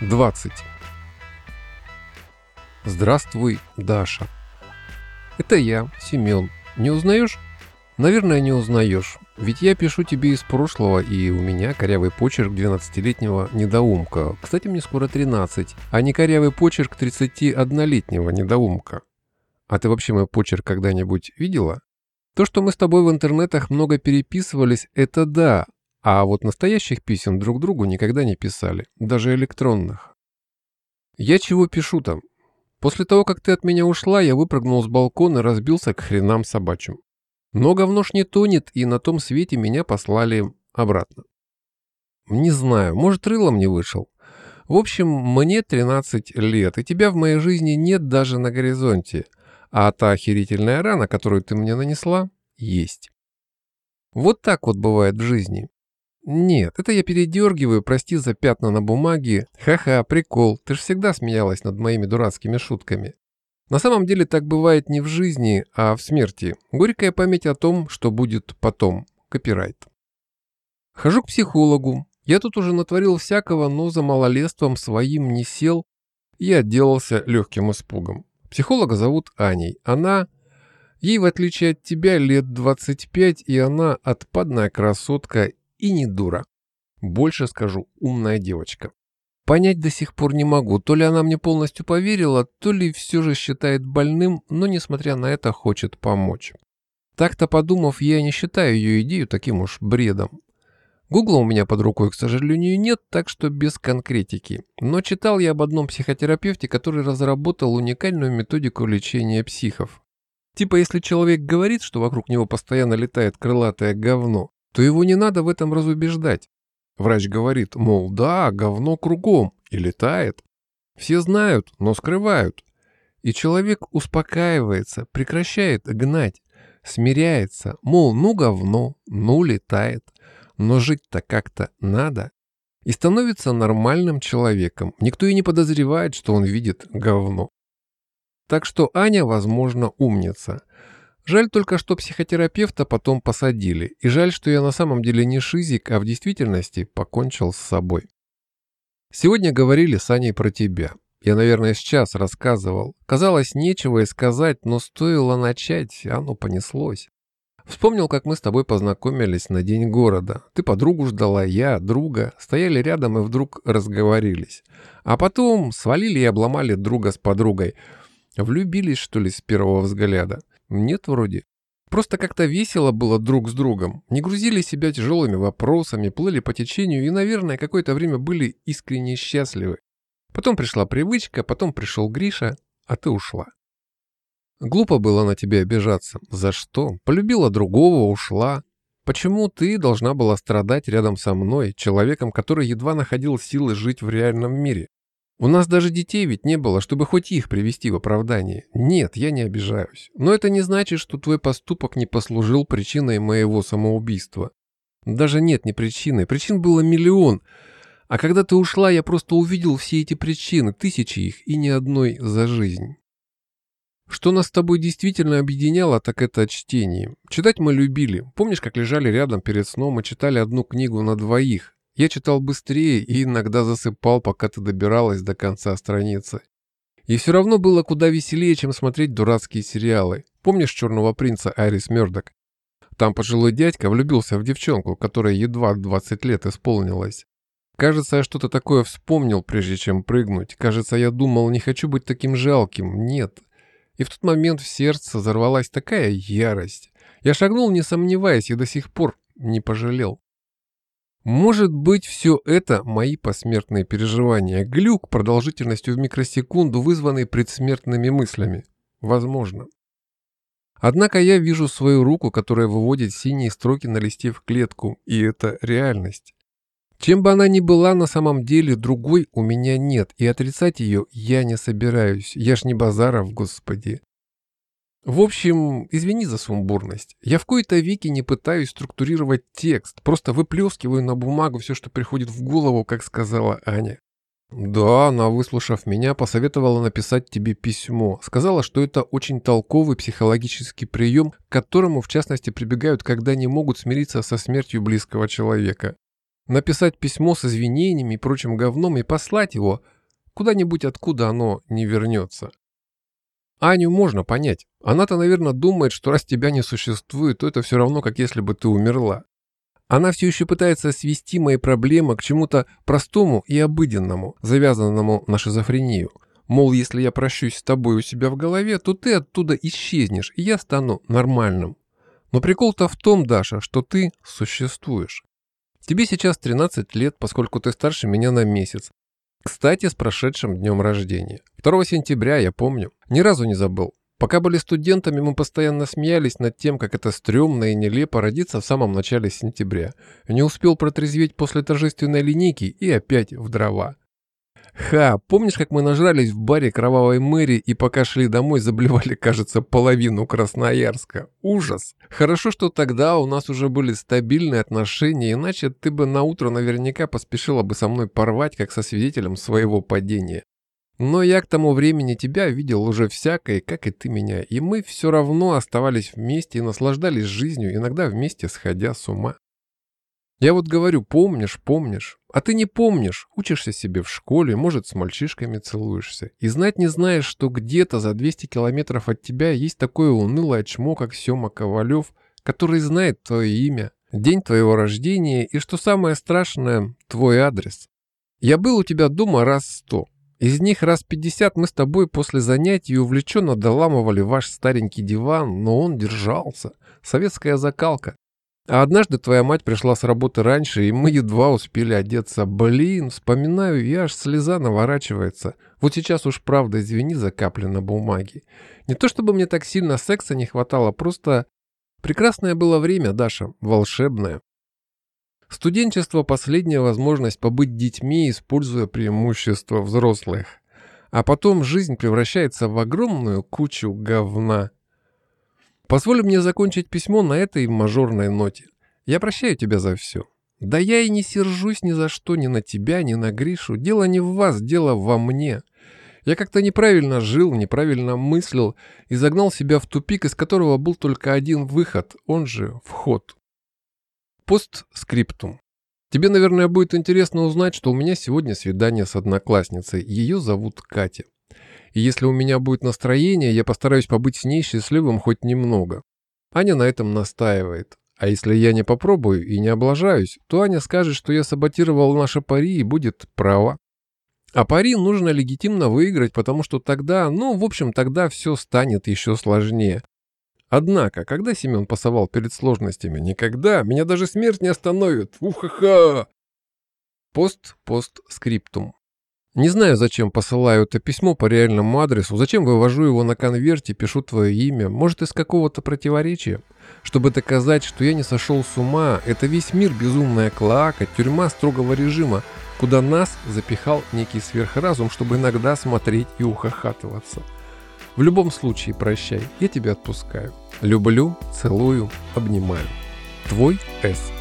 20. Здравствуй, Даша. Это я, Семен. Не узнаешь? Наверное, не узнаешь. Ведь я пишу тебе из прошлого, и у меня корявый почерк 12-летнего недоумка. Кстати, мне скоро 13, а не корявый почерк 31-летнего недоумка. А ты вообще мой почерк когда-нибудь видела? То, что мы с тобой в интернетах много переписывались, это да, а вот настоящих писем друг другу никогда не писали, даже электронных. Я чего пишу там? После того, как ты от меня ушла, я выпрыгнул с балкона и разбился к хренам собачьим. Но говно ж не тонет, и на том свете меня послали обратно. Не знаю, может, рылом не вышел. В общем, мне 13 лет, и тебя в моей жизни нет даже на горизонте. А та охерительная рана, которую ты мне нанесла, есть. Вот так вот бывает в жизни. Нет, это я передергиваю, прости за пятна на бумаге. Ха-ха, прикол, ты ж всегда смеялась над моими дурацкими шутками. На самом деле так бывает не в жизни, а в смерти. Горькая память о том, что будет потом. Копирайт. Хожу к психологу. Я тут уже натворил всякого, но за малолетством своим не сел и отделался легким испугом. Психолога зовут Аней. Она... Ей, в отличие от тебя, лет 25, и она отпадная красотка и не дура. Больше скажу, умная девочка. Понять до сих пор не могу, то ли она мне полностью поверила, то ли все же считает больным, но, несмотря на это, хочет помочь. Так-то подумав, я не считаю ее идею таким уж бредом. Гугла у меня под рукой, к сожалению, нет, так что без конкретики. Но читал я об одном психотерапевте, который разработал уникальную методику лечения психов. Типа, если человек говорит, что вокруг него постоянно летает крылатое говно, то его не надо в этом разубеждать. Врач говорит, мол, да, говно кругом и летает. Все знают, но скрывают. И человек успокаивается, прекращает гнать, смиряется, мол, ну говно, ну летает. Но жить-то как-то надо. И становится нормальным человеком. Никто и не подозревает, что он видит говно. Так что Аня, возможно, умница. Жаль только, что психотерапевта потом посадили, и жаль, что я на самом деле не шизик, а в действительности покончил с собой. Сегодня говорили с Аней про тебя. Я, наверное, сейчас рассказывал. Казалось, нечего и сказать, но стоило начать, оно понеслось. Вспомнил, как мы с тобой познакомились на День города. Ты подругу ждала, я, друга. Стояли рядом и вдруг разговорились. А потом свалили и обломали друга с подругой. Влюбились, что ли, с первого взгляда. Нет, вроде. Просто как-то весело было друг с другом. Не грузили себя тяжелыми вопросами, плыли по течению и, наверное, какое-то время были искренне счастливы. Потом пришла привычка, потом пришел Гриша, а ты ушла. Глупо было на тебя обижаться. За что? Полюбила другого, ушла. Почему ты должна была страдать рядом со мной, человеком, который едва находил силы жить в реальном мире? У нас даже детей ведь не было, чтобы хоть их привести в оправдание. Нет, я не обижаюсь. Но это не значит, что твой поступок не послужил причиной моего самоубийства. Даже нет, не причиной. Причин было миллион. А когда ты ушла, я просто увидел все эти причины, тысячи их, и ни одной за жизнь. Что нас с тобой действительно объединяло, так это чтение. Читать мы любили. Помнишь, как лежали рядом перед сном и читали одну книгу на двоих? Я читал быстрее и иногда засыпал, пока ты добиралась до конца страницы. И все равно было куда веселее, чем смотреть дурацкие сериалы. Помнишь «Черного принца» Айрис Мёрдок? Там пожилой дядька влюбился в девчонку, которая едва 20 лет исполнилась. Кажется, я что-то такое вспомнил, прежде чем прыгнуть. Кажется, я думал, не хочу быть таким жалким. Нет. И в тот момент в сердце взорвалась такая ярость. Я шагнул, не сомневаясь, и до сих пор не пожалел. Может быть, все это мои посмертные переживания, глюк продолжительностью в микросекунду, вызванный предсмертными мыслями. Возможно. Однако я вижу свою руку, которая выводит синие строки на листе в клетку, и это реальность. Чем бы она ни была на самом деле, другой у меня нет, и отрицать ее я не собираюсь. Я ж не Базаров, господи. В общем, извини за сумбурность. Я в кои-то веки не пытаюсь структурировать текст, просто выплескиваю на бумагу все, что приходит в голову, как сказала Аня. Да, она, выслушав меня, посоветовала написать тебе письмо. Сказала, что это очень толковый психологический прием, к которому, в частности, прибегают, когда не могут смириться со смертью близкого человека. написать письмо с извинениями и прочим говном и послать его куда-нибудь, откуда оно не вернется. Аню можно понять. Она-то, наверное, думает, что раз тебя не существует, то это все равно, как если бы ты умерла. Она все еще пытается свести мои проблемы к чему-то простому и обыденному, завязанному на шизофрению. Мол, если я прощусь с тобой у себя в голове, то ты оттуда исчезнешь, и я стану нормальным. Но прикол-то в том, Даша, что ты существуешь. Тебе сейчас 13 лет, поскольку ты старше меня на месяц. Кстати, с прошедшим днем рождения. 2 сентября, я помню. Ни разу не забыл. Пока были студентами, мы постоянно смеялись над тем, как это стрёмно и нелепо родиться в самом начале сентября. Не успел протрезветь после торжественной линейки и опять в дрова. Ха, помнишь, как мы нажрались в баре Кровавой Мэри и пока шли домой, заблевали, кажется, половину Красноярска? Ужас! Хорошо, что тогда у нас уже были стабильные отношения, иначе ты бы на утро наверняка поспешила бы со мной порвать, как со свидетелем своего падения. Но я к тому времени тебя видел уже всякое, как и ты меня, и мы все равно оставались вместе и наслаждались жизнью, иногда вместе сходя с ума. Я вот говорю, помнишь, помнишь, а ты не помнишь, учишься себе в школе, может, с мальчишками целуешься, и знать не знаешь, что где-то за 200 километров от тебя есть такое унылое чмо, как Сема Ковалев, который знает твое имя, день твоего рождения и, что самое страшное, твой адрес. Я был у тебя дома раз сто, из них раз 50 мы с тобой после занятий увлеченно доламывали ваш старенький диван, но он держался. Советская закалка. А однажды твоя мать пришла с работы раньше, и мы едва успели одеться. Блин, вспоминаю, и аж слеза наворачивается. Вот сейчас уж правда, извини за капли на бумаге. Не то чтобы мне так сильно секса не хватало, просто... Прекрасное было время, Даша, волшебное. Студенчество – последняя возможность побыть детьми, используя преимущества взрослых. А потом жизнь превращается в огромную кучу говна. Позволь мне закончить письмо на этой мажорной ноте. Я прощаю тебя за все. Да я и не сержусь ни за что, ни на тебя, ни на Гришу. Дело не в вас, дело во мне. Я как-то неправильно жил, неправильно мыслил и загнал себя в тупик, из которого был только один выход, он же вход. Постскриптум. Тебе, наверное, будет интересно узнать, что у меня сегодня свидание с одноклассницей. Ее зовут Катя. И если у меня будет настроение, я постараюсь побыть с ней счастливым хоть немного. Аня на этом настаивает. А если я не попробую и не облажаюсь, то Аня скажет, что я саботировал наши пари и будет права. А пари нужно легитимно выиграть, потому что тогда, ну, в общем, тогда все станет еще сложнее. Однако, когда Семен пасовал перед сложностями, никогда, меня даже смерть не остановит. Уха-ха! Пост-пост-скриптум. Не знаю, зачем посылаю это письмо по реальному адресу, зачем вывожу его на конверте, пишу твое имя, может из какого-то противоречия. Чтобы доказать, что я не сошел с ума, это весь мир безумная клоака, тюрьма строгого режима, куда нас запихал некий сверхразум, чтобы иногда смотреть и ухахатываться. В любом случае, прощай, я тебя отпускаю. Люблю, целую, обнимаю. Твой С.